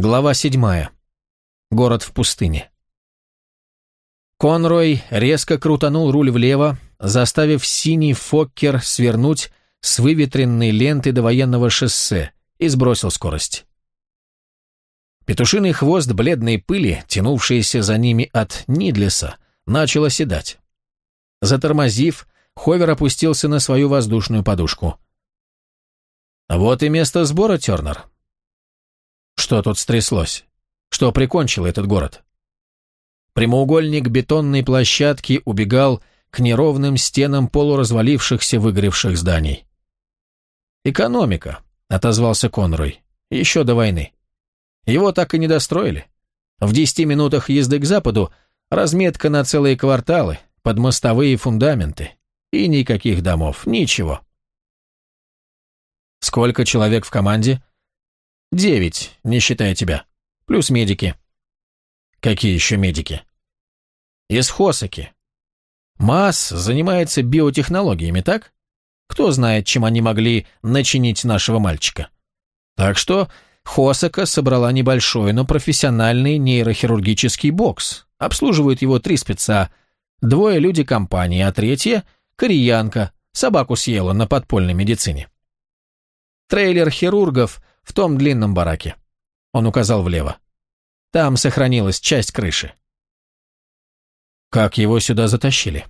Глава седьмая. Город в пустыне. Конрой резко крутанул руль влево, заставив синий Фоккер свернуть с выветренной ленты до военного шоссе и сбросил скорость. Петушиный хвост бледной пыли, тянувшийся за ними от Нидлеса, начал оседать. Затормозив, Ховер опустился на свою воздушную подушку. «Вот и место сбора, Тернер», что тут стряслось? Что прикончило этот город? Прямоугольник бетонной площадки убегал к неровным стенам полуразвалившихся выгоревших зданий. «Экономика», — отозвался Конрой, — «еще до войны. Его так и не достроили. В десяти минутах езды к западу разметка на целые кварталы, под мостовые фундаменты. И никаких домов, ничего». «Сколько человек в команде?» Девять, не считая тебя. Плюс медики. Какие еще медики? Из Хосаки. МАС занимается биотехнологиями, так? Кто знает, чем они могли начинить нашего мальчика. Так что Хосака собрала небольшой, но профессиональный нейрохирургический бокс. Обслуживают его три спеца. Двое люди компании, а третья – кореянка, собаку съела на подпольной медицине. Трейлер хирургов в том длинном бараке. Он указал влево. Там сохранилась часть крыши. Как его сюда затащили?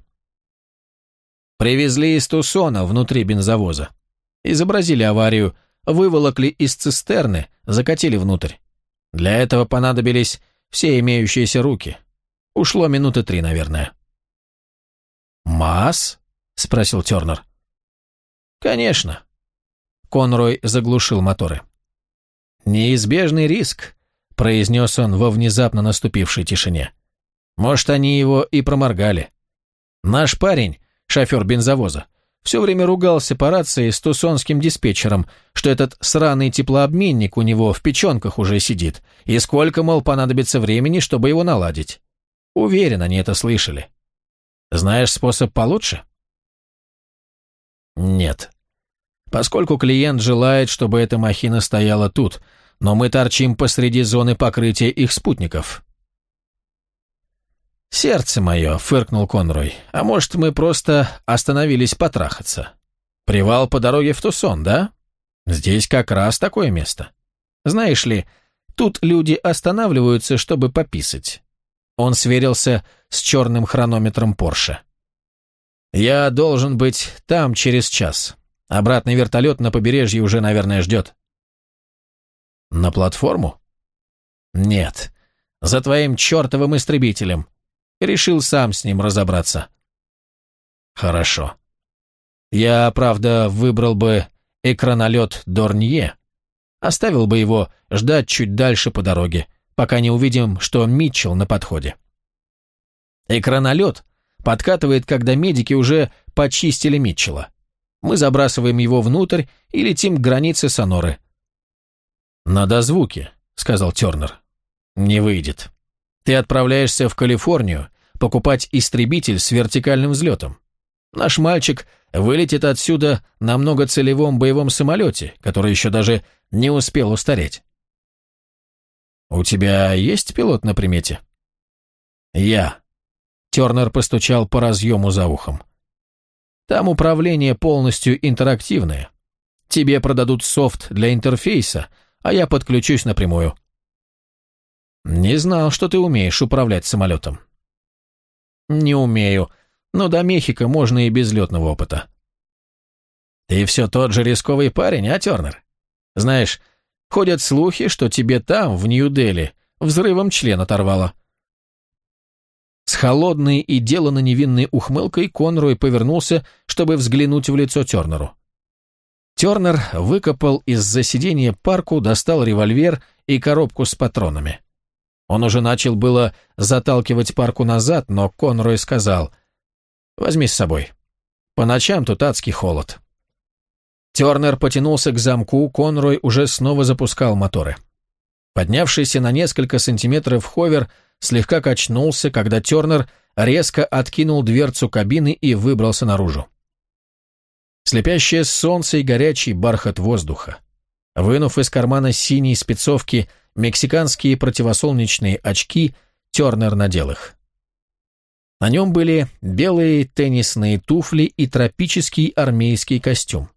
Привезли из Тусона внутри бензовоза. Изобразили аварию, выволокли из цистерны, закатили внутрь. Для этого понадобились все имеющиеся руки. Ушло минуты три, наверное. «Масс?» — спросил Тернер. «Конечно». Конрой заглушил моторы. «Неизбежный риск», — произнес он во внезапно наступившей тишине. «Может, они его и проморгали. Наш парень, шофер бензовоза, все время ругался по рации с тусонским диспетчером, что этот сраный теплообменник у него в печенках уже сидит, и сколько, мол, понадобится времени, чтобы его наладить. Уверен, они это слышали. Знаешь способ получше? Нет. Поскольку клиент желает, чтобы эта махина стояла тут, но мы торчим посреди зоны покрытия их спутников. «Сердце мое», — фыркнул Конрой, — «а может, мы просто остановились потрахаться? Привал по дороге в Тусон, да? Здесь как раз такое место. Знаешь ли, тут люди останавливаются, чтобы пописать». Он сверился с черным хронометром Порше. «Я должен быть там через час. Обратный вертолет на побережье уже, наверное, ждет». На платформу? Нет. За твоим чертовым истребителем. Решил сам с ним разобраться. Хорошо. Я, правда, выбрал бы экранолет Дорнье. Оставил бы его ждать чуть дальше по дороге, пока не увидим, что Митчелл на подходе. Экранолет подкатывает, когда медики уже почистили Митчелла. Мы забрасываем его внутрь и летим к границе Соноры. «На звуки, сказал Тернер. «Не выйдет. Ты отправляешься в Калифорнию покупать истребитель с вертикальным взлетом. Наш мальчик вылетит отсюда на многоцелевом боевом самолете, который еще даже не успел устареть». «У тебя есть пилот на примете?» «Я». Тернер постучал по разъему за ухом. «Там управление полностью интерактивное. Тебе продадут софт для интерфейса, а я подключусь напрямую. Не знал, что ты умеешь управлять самолетом. Не умею, но до Мехико можно и без летного опыта. Ты все тот же рисковый парень, а, Тернер? Знаешь, ходят слухи, что тебе там, в Нью-Дели, взрывом член оторвало. С холодной и деланно невинной ухмылкой Конрой повернулся, чтобы взглянуть в лицо Тернеру. Тернер выкопал из-за сиденья парку, достал револьвер и коробку с патронами. Он уже начал было заталкивать парку назад, но Конрой сказал, «Возьми с собой. По ночам тут адский холод». Тернер потянулся к замку, Конрой уже снова запускал моторы. Поднявшийся на несколько сантиметров ховер слегка качнулся, когда Тернер резко откинул дверцу кабины и выбрался наружу слепящее солнце и горячий бархат воздуха. Вынув из кармана синей спецовки мексиканские противосолнечные очки, Тернер надел их. На нем были белые теннисные туфли и тропический армейский костюм.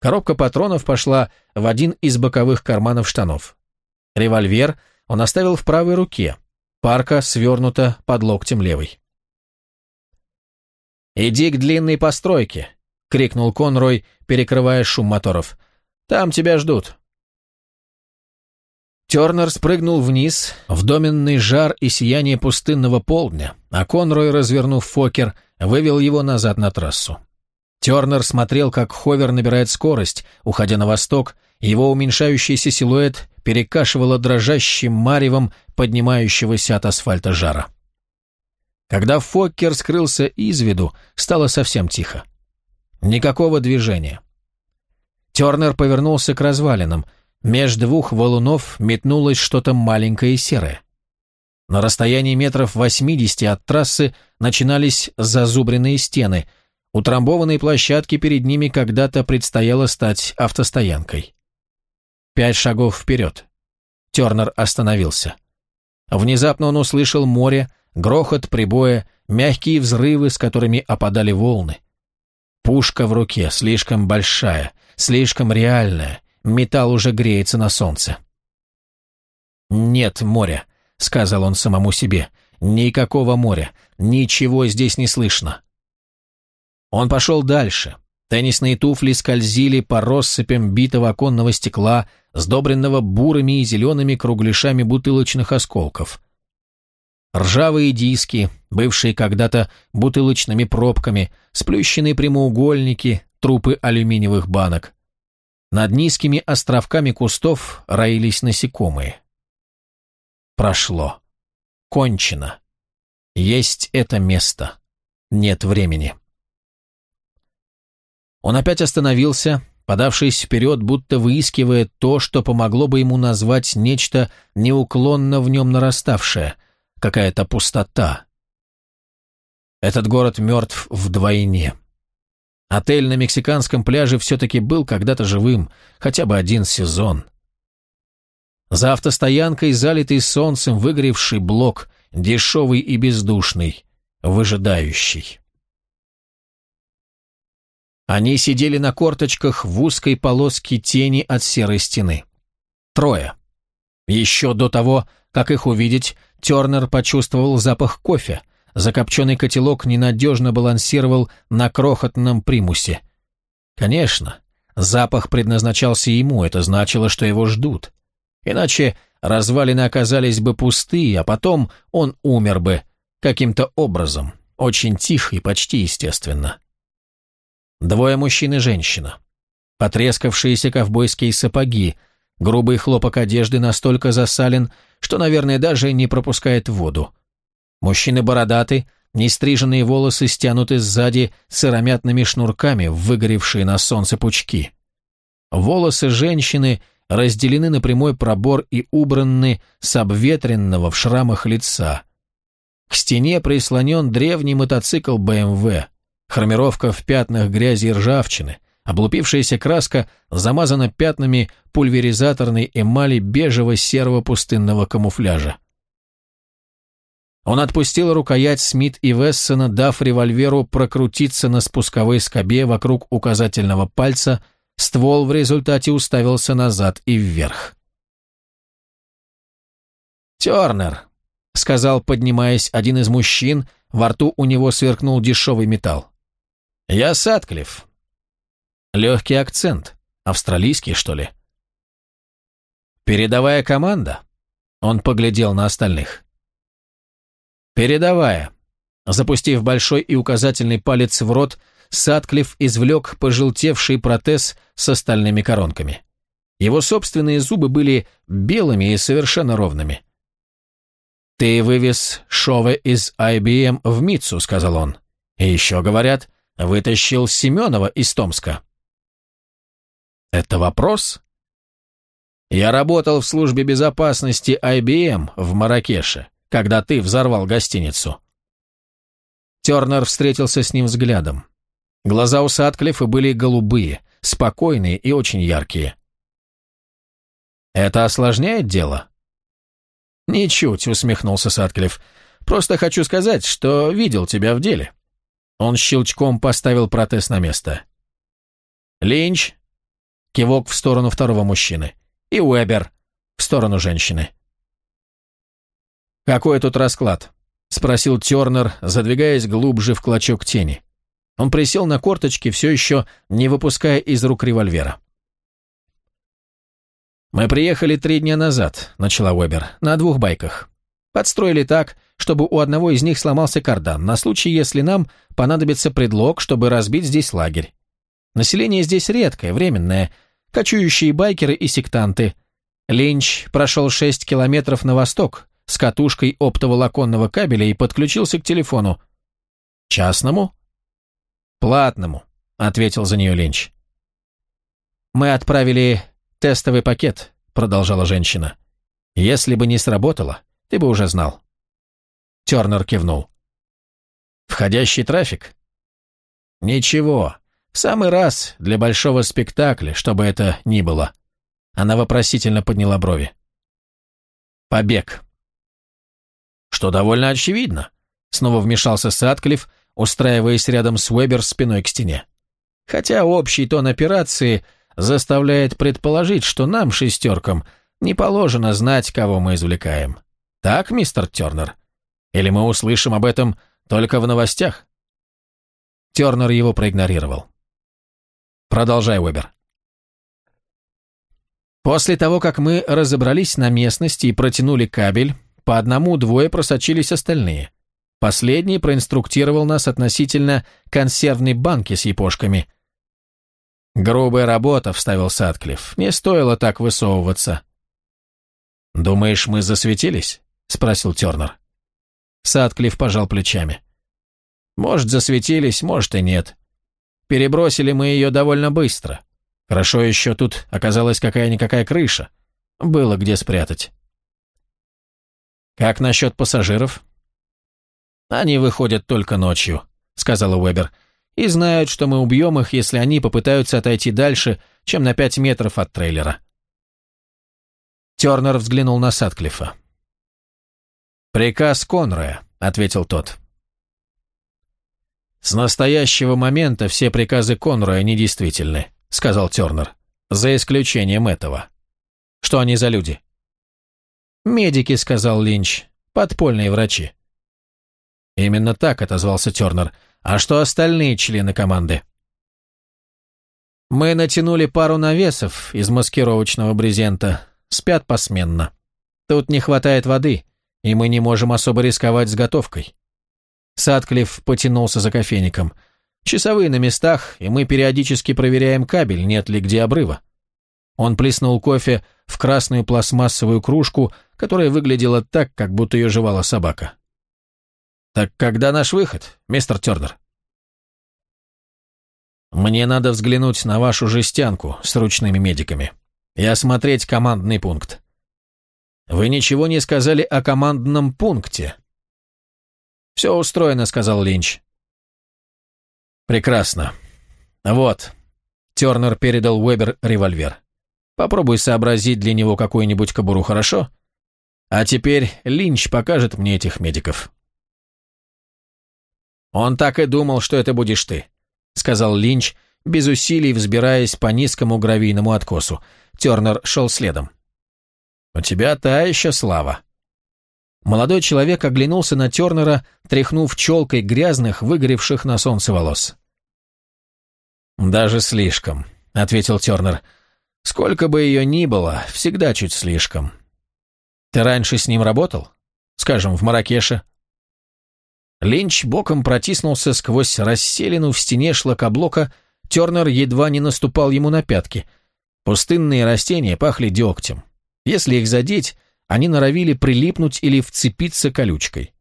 Коробка патронов пошла в один из боковых карманов штанов. Револьвер он оставил в правой руке, парка свернута под локтем левой. «Иди к длинной постройке», — крикнул Конрой, перекрывая шум моторов. «Там тебя ждут». Тернер спрыгнул вниз, в доменный жар и сияние пустынного полдня, а Конрой, развернув Фокер, вывел его назад на трассу. Тернер смотрел, как ховер набирает скорость, уходя на восток, его уменьшающийся силуэт перекашивало дрожащим маревом поднимающегося от асфальта жара. Когда Фоккер скрылся из виду, стало совсем тихо. Никакого движения. Тернер повернулся к развалинам – Меж двух валунов метнулось что-то маленькое и серое. На расстоянии метров 80 от трассы начинались зазубренные стены. У трамбованной площадки перед ними когда-то предстояло стать автостоянкой. Пять шагов вперед. Тернер остановился. Внезапно он услышал море, грохот прибоя, мягкие взрывы, с которыми опадали волны. Пушка в руке, слишком большая, слишком реальная, Металл уже греется на солнце. «Нет моря», — сказал он самому себе. «Никакого моря. Ничего здесь не слышно». Он пошел дальше. Теннисные туфли скользили по россыпям битого оконного стекла, сдобренного бурыми и зелеными кругляшами бутылочных осколков. Ржавые диски, бывшие когда-то бутылочными пробками, сплющенные прямоугольники, трупы алюминиевых банок. Над низкими островками кустов роились насекомые. Прошло. Кончено. Есть это место. Нет времени. Он опять остановился, подавшись вперед, будто выискивая то, что помогло бы ему назвать нечто неуклонно в нем нараставшее, какая-то пустота. Этот город мертв вдвойне. Отель на мексиканском пляже все-таки был когда-то живым, хотя бы один сезон. За автостоянкой залитый солнцем выгоревший блок, дешевый и бездушный, выжидающий. Они сидели на корточках в узкой полоске тени от серой стены. Трое. Еще до того, как их увидеть, Тернер почувствовал запах кофе, Закопченный котелок ненадежно балансировал на крохотном примусе. Конечно, запах предназначался ему, это значило, что его ждут. Иначе развалины оказались бы пустые, а потом он умер бы каким-то образом, очень тихо и почти естественно. Двое мужчин и женщина. Потрескавшиеся ковбойские сапоги, грубый хлопок одежды настолько засален, что, наверное, даже не пропускает воду. Мужчины бородаты, нестриженные волосы стянуты сзади сыромятными шнурками, выгоревшие на солнце пучки. Волосы женщины разделены на прямой пробор и убраны с обветренного в шрамах лица. К стене прислонен древний мотоцикл БМВ, хромировка в пятнах грязи и ржавчины, облупившаяся краска замазана пятнами пульверизаторной эмали бежево-серого пустынного камуфляжа. Он отпустил рукоять Смит и Вессона, дав револьверу прокрутиться на спусковой скобе вокруг указательного пальца, ствол в результате уставился назад и вверх. «Тернер», — сказал, поднимаясь один из мужчин, во рту у него сверкнул дешевый металл. «Я Сатклифф». Легкий акцент. Австралийский, что ли? «Передовая команда?» Он поглядел на остальных. «Передовая». Запустив большой и указательный палец в рот, Садклифф извлек пожелтевший протез с остальными коронками. Его собственные зубы были белыми и совершенно ровными. «Ты вывез Шове из IBM в Митсу», — сказал он. «И еще, говорят, вытащил Семенова из Томска». «Это вопрос?» «Я работал в службе безопасности IBM в Маракеше когда ты взорвал гостиницу». Тернер встретился с ним взглядом. Глаза у Садклифа были голубые, спокойные и очень яркие. «Это осложняет дело?» «Ничуть», — усмехнулся Сатклифф. «Просто хочу сказать, что видел тебя в деле». Он щелчком поставил протез на место. «Линч», — кивок в сторону второго мужчины, и Уэбер, в сторону женщины. «Какой тут расклад?» — спросил Тернер, задвигаясь глубже в клочок тени. Он присел на корточки, все еще не выпуская из рук револьвера. «Мы приехали три дня назад», — начала Уэбер, — «на двух байках. Подстроили так, чтобы у одного из них сломался кардан, на случай, если нам понадобится предлог, чтобы разбить здесь лагерь. Население здесь редкое, временное, кочующие байкеры и сектанты. Линч прошел шесть километров на восток с катушкой оптоволоконного кабеля и подключился к телефону. «Частному?» «Платному», — ответил за нее Линч. «Мы отправили тестовый пакет», — продолжала женщина. «Если бы не сработало, ты бы уже знал». Тернер кивнул. «Входящий трафик?» «Ничего. В самый раз для большого спектакля, чтобы это ни было». Она вопросительно подняла брови. «Побег». «Что довольно очевидно», — снова вмешался Садклифф, устраиваясь рядом с Уэбер спиной к стене. Хотя общий тон операции заставляет предположить, что нам, шестеркам, не положено знать, кого мы извлекаем. Так, мистер Тернер? Или мы услышим об этом только в новостях? Тернер его проигнорировал. Продолжай, Уэбер. После того, как мы разобрались на местности и протянули кабель, по одному-двое просочились остальные – Последний проинструктировал нас относительно консервной банки с япошками. «Грубая работа», — вставил Садклифф. «Не стоило так высовываться». «Думаешь, мы засветились?» — спросил Тернер. Садклифф пожал плечами. «Может, засветились, может и нет. Перебросили мы ее довольно быстро. Хорошо еще тут оказалась какая-никакая крыша. Было где спрятать». «Как насчет пассажиров?» «Они выходят только ночью», — сказала Уэбер, «и знают, что мы убьем их, если они попытаются отойти дальше, чем на пять метров от трейлера». Тернер взглянул на Садклифа. «Приказ Конроя», — ответил тот. «С настоящего момента все приказы Конроя недействительны», — сказал Тернер, «за исключением этого». «Что они за люди?» «Медики», — сказал Линч, — «подпольные врачи». Именно так отозвался Тернер. А что остальные члены команды? Мы натянули пару навесов из маскировочного брезента. Спят посменно. Тут не хватает воды, и мы не можем особо рисковать с готовкой. Садклифф потянулся за кофейником. Часовые на местах, и мы периодически проверяем кабель, нет ли где обрыва. Он плеснул кофе в красную пластмассовую кружку, которая выглядела так, как будто ее жевала собака. «Так когда наш выход, мистер Тернер?» «Мне надо взглянуть на вашу жестянку с ручными медиками и осмотреть командный пункт. Вы ничего не сказали о командном пункте?» «Все устроено», — сказал Линч. «Прекрасно. Вот». Тернер передал Уэбер револьвер. «Попробуй сообразить для него какую-нибудь кобуру, хорошо? А теперь Линч покажет мне этих медиков». «Он так и думал, что это будешь ты», — сказал Линч, без усилий взбираясь по низкому гравийному откосу. Тернер шел следом. «У тебя та еще слава». Молодой человек оглянулся на Тернера, тряхнув челкой грязных, выгоревших на солнце волос. «Даже слишком», — ответил Тернер. «Сколько бы ее ни было, всегда чуть слишком. Ты раньше с ним работал? Скажем, в Маракеше?» Линч боком протиснулся сквозь расселину в стене шлакоблока, Тернер едва не наступал ему на пятки. Пустынные растения пахли дегтем. Если их задеть, они норовили прилипнуть или вцепиться колючкой.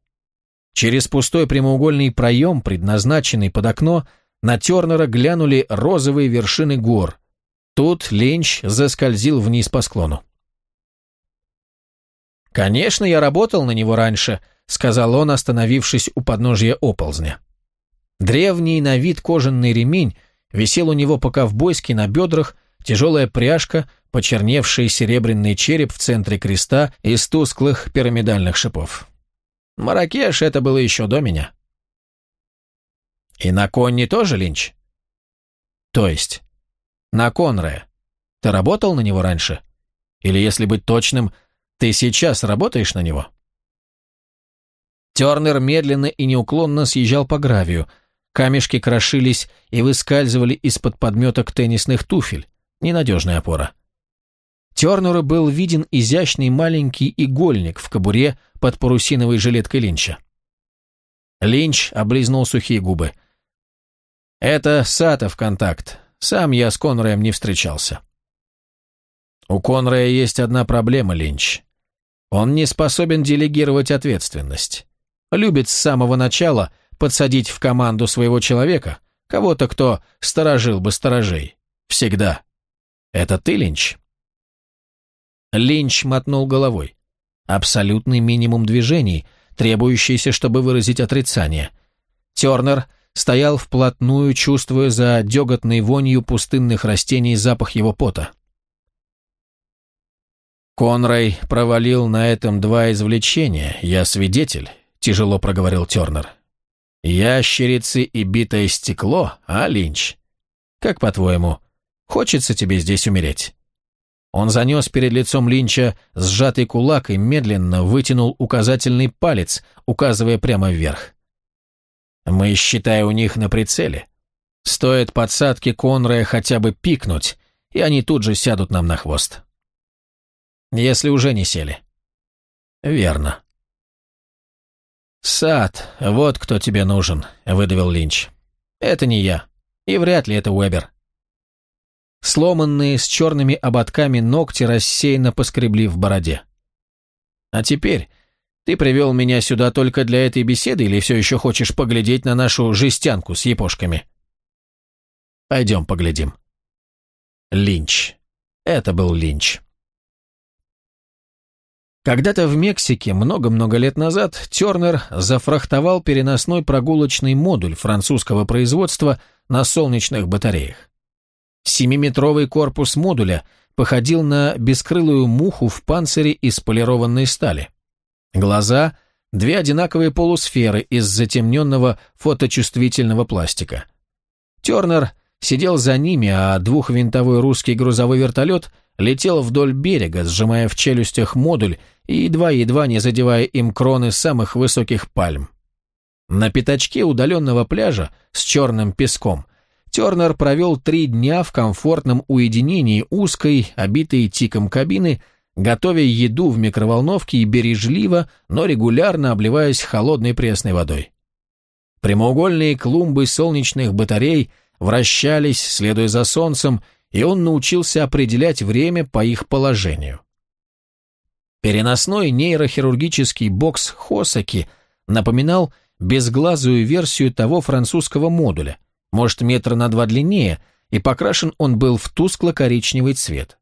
Через пустой прямоугольный проем, предназначенный под окно, на Тернера глянули розовые вершины гор. Тут Ленч заскользил вниз по склону. «Конечно, я работал на него раньше», сказал он, остановившись у подножия оползня. Древний на вид кожаный ремень висел у него по-ковбойски на бедрах, тяжелая пряжка, почерневший серебряный череп в центре креста из тусклых пирамидальных шипов. Маракеш это было еще до меня. И на Конне тоже Линч? То есть? На Конре. Ты работал на него раньше? Или, если быть точным, ты сейчас работаешь на него? Тернер медленно и неуклонно съезжал по гравию. Камешки крошились и выскальзывали из-под подметок теннисных туфель. Ненадежная опора. Тернеру был виден изящный маленький игольник в кобуре под парусиновой жилеткой Линча. Линч облизнул сухие губы. «Это Сатов контакт. Сам я с Конраем не встречался». «У Конрая есть одна проблема, Линч. Он не способен делегировать ответственность. Любит с самого начала подсадить в команду своего человека, кого-то, кто сторожил бы сторожей. Всегда. Это ты, Линч?» Линч мотнул головой. Абсолютный минимум движений, требующийся, чтобы выразить отрицание. Тернер стоял вплотную, чувствуя за деготной вонью пустынных растений запах его пота. «Конрай провалил на этом два извлечения, я свидетель», — тяжело проговорил Тернер. «Ящерицы и битое стекло, а, Линч? Как по-твоему, хочется тебе здесь умереть?» Он занес перед лицом Линча сжатый кулак и медленно вытянул указательный палец, указывая прямо вверх. «Мы, считай, у них на прицеле. Стоит подсадки Конрая хотя бы пикнуть, и они тут же сядут нам на хвост. Если уже не сели». «Верно». «Сад, вот кто тебе нужен», — выдавил Линч. «Это не я. И вряд ли это Уэбер. Сломанные с черными ободками ногти рассеянно поскребли в бороде. «А теперь ты привел меня сюда только для этой беседы или все еще хочешь поглядеть на нашу жестянку с епошками?» «Пойдем поглядим». Линч. Это был Линч. Когда-то в Мексике, много-много лет назад, Тернер зафрахтовал переносной прогулочный модуль французского производства на солнечных батареях. Семиметровый корпус модуля походил на бескрылую муху в панцире из полированной стали. Глаза – две одинаковые полусферы из затемненного фоточувствительного пластика. Тернер сидел за ними, а двухвинтовой русский грузовой вертолет летел вдоль берега, сжимая в челюстях модуль и едва-едва не задевая им кроны самых высоких пальм. На пятачке удаленного пляжа с черным песком Тернер провел три дня в комфортном уединении узкой, обитой тиком кабины, готовя еду в микроволновке и бережливо, но регулярно обливаясь холодной пресной водой. Прямоугольные клумбы солнечных батарей вращались, следуя за солнцем, и он научился определять время по их положению. Переносной нейрохирургический бокс Хосаки напоминал безглазую версию того французского модуля – может метра на два длиннее, и покрашен он был в тускло-коричневый цвет.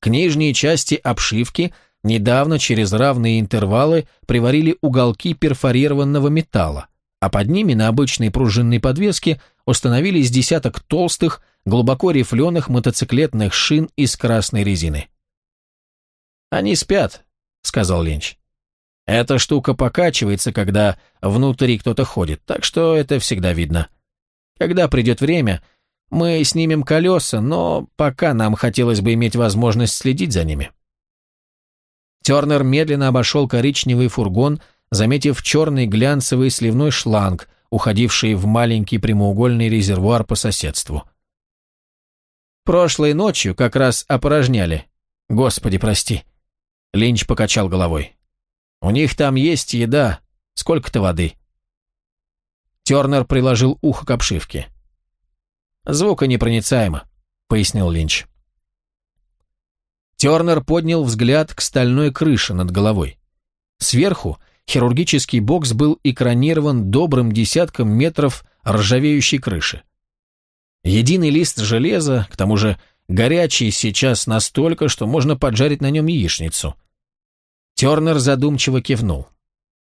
К нижней части обшивки недавно через равные интервалы приварили уголки перфорированного металла, а под ними на обычной пружинной подвеске установились десяток толстых, глубоко рифленых мотоциклетных шин из красной резины. «Они спят», — сказал Ленч. «Эта штука покачивается, когда внутри кто-то ходит, так что это всегда видно». Когда придет время, мы снимем колеса, но пока нам хотелось бы иметь возможность следить за ними». Тернер медленно обошел коричневый фургон, заметив черный глянцевый сливной шланг, уходивший в маленький прямоугольный резервуар по соседству. «Прошлой ночью как раз опорожняли. Господи, прости». Линч покачал головой. «У них там есть еда. Сколько-то воды. Тернер приложил ухо к обшивке. «Звуконепроницаемо», — пояснил Линч. Тернер поднял взгляд к стальной крыше над головой. Сверху хирургический бокс был экранирован добрым десятком метров ржавеющей крыши. Единый лист железа, к тому же горячий сейчас настолько, что можно поджарить на нем яичницу. Тернер задумчиво кивнул.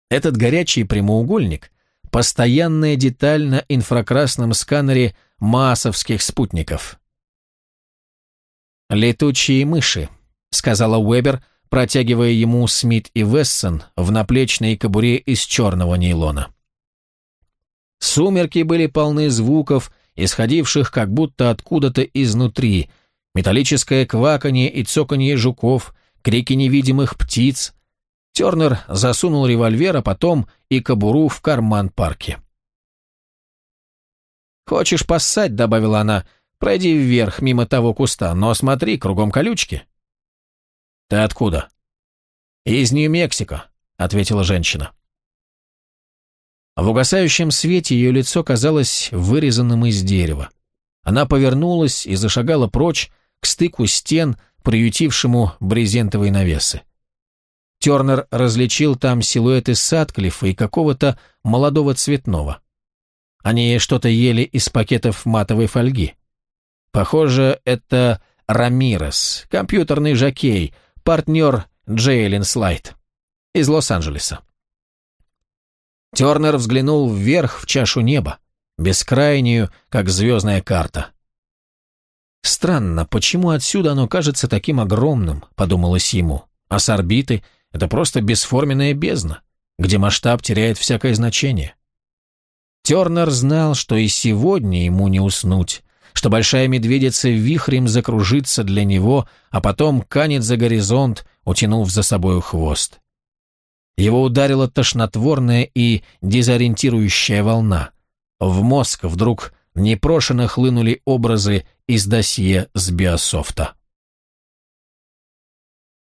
Этот горячий прямоугольник Постоянная деталь на инфракрасном сканере массовских спутников. «Летучие мыши», — сказала Уэбер, протягивая ему Смит и Вессон в наплечной кобуре из черного нейлона. Сумерки были полны звуков, исходивших как будто откуда-то изнутри, металлическое кваканье и цоканье жуков, крики невидимых птиц. Тернер засунул револьвер, а потом и кобуру в карман парки. «Хочешь поссать?» — добавила она. «Пройди вверх, мимо того куста, но смотри, кругом колючки». «Ты откуда?» «Из Нью-Мексико», — ответила женщина. В угасающем свете ее лицо казалось вырезанным из дерева. Она повернулась и зашагала прочь к стыку стен, приютившему брезентовые навесы. Тернер различил там силуэты Садклифа и какого-то молодого цветного. Они что-то ели из пакетов матовой фольги. Похоже, это Рамирес, компьютерный жокей, партнер Джейлин Слайд из Лос-Анджелеса. Тернер взглянул вверх в чашу неба, бескрайнюю, как звездная карта. «Странно, почему отсюда оно кажется таким огромным?» – подумалось ему. «А с орбиты – это просто бесформенная бездна, где масштаб теряет всякое значение». Тернер знал, что и сегодня ему не уснуть, что большая медведица вихрем закружится для него, а потом канет за горизонт, утянув за собою хвост. Его ударила тошнотворная и дезориентирующая волна. В мозг вдруг непрошено хлынули образы из досье с биософта.